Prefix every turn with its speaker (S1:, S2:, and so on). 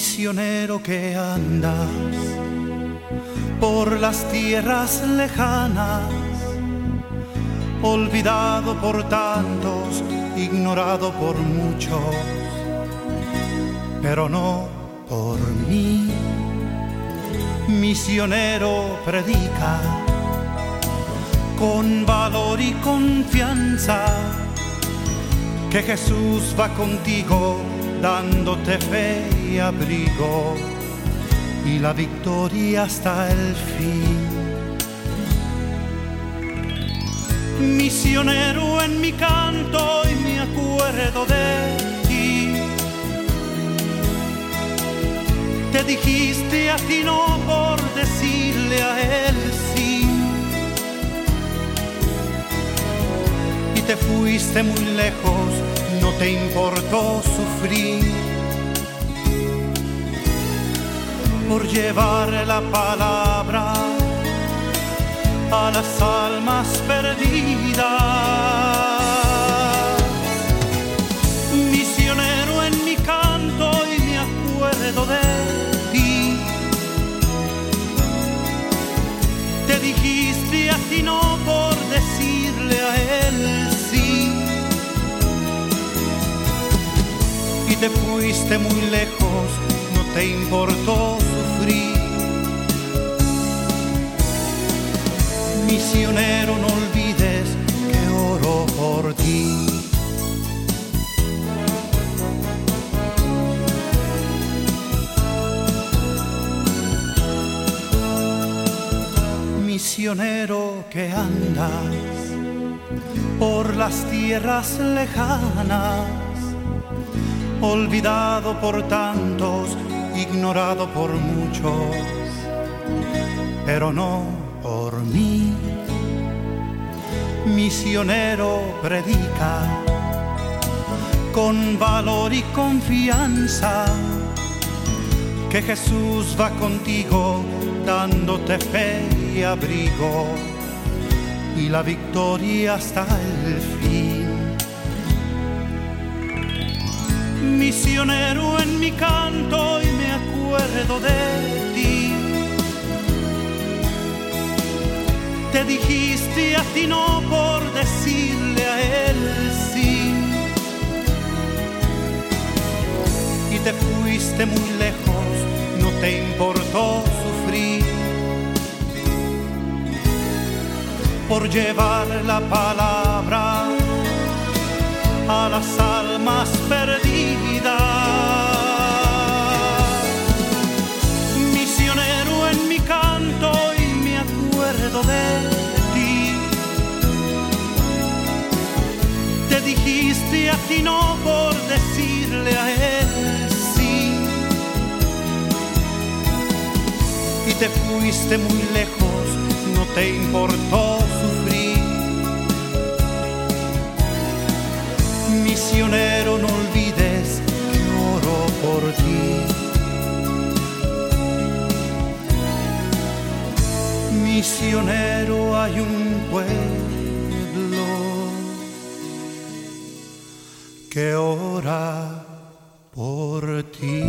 S1: misionero que andas por las tierras lejanas, olvidado por tantos, ignorado por muchos, pero no por mí. Misionero predica con valor y confianza que Jesús va contigo dándote fe y abrigo y la victoria hasta el fin. Misionero en mi canto y me acuerdo de ti. Te dijiste a ti no por decirle a él sí. Y te fuiste muy lejos te importó sufrir por llevar la palabra a las almas perdidas. Te fuiste muy lejos, no te importó sufrir. Misionero, no olvides que oro por ti. Misionero que andas por las tierras lejanas olvidado por tantos, ignorado por muchos, pero no por mí. Misionero predica con valor y confianza que Jesús va contigo dándote fe y abrigo y la victoria hasta el fin. Misionero en mi canto y me acuerdo de ti. Te dijiste a ti no por decirle a él sí. Y te fuiste muy lejos, no te importó sufrir. Por llevar la palabra a las almas perdidas. Misionero en mi canto y me acuerdo de ti. Te dijiste a ti no por decirle a él sí. Y te fuiste muy lejos, no te importó misionero, no olvides que oro por ti. Misionero, hay un pueblo que ora por ti.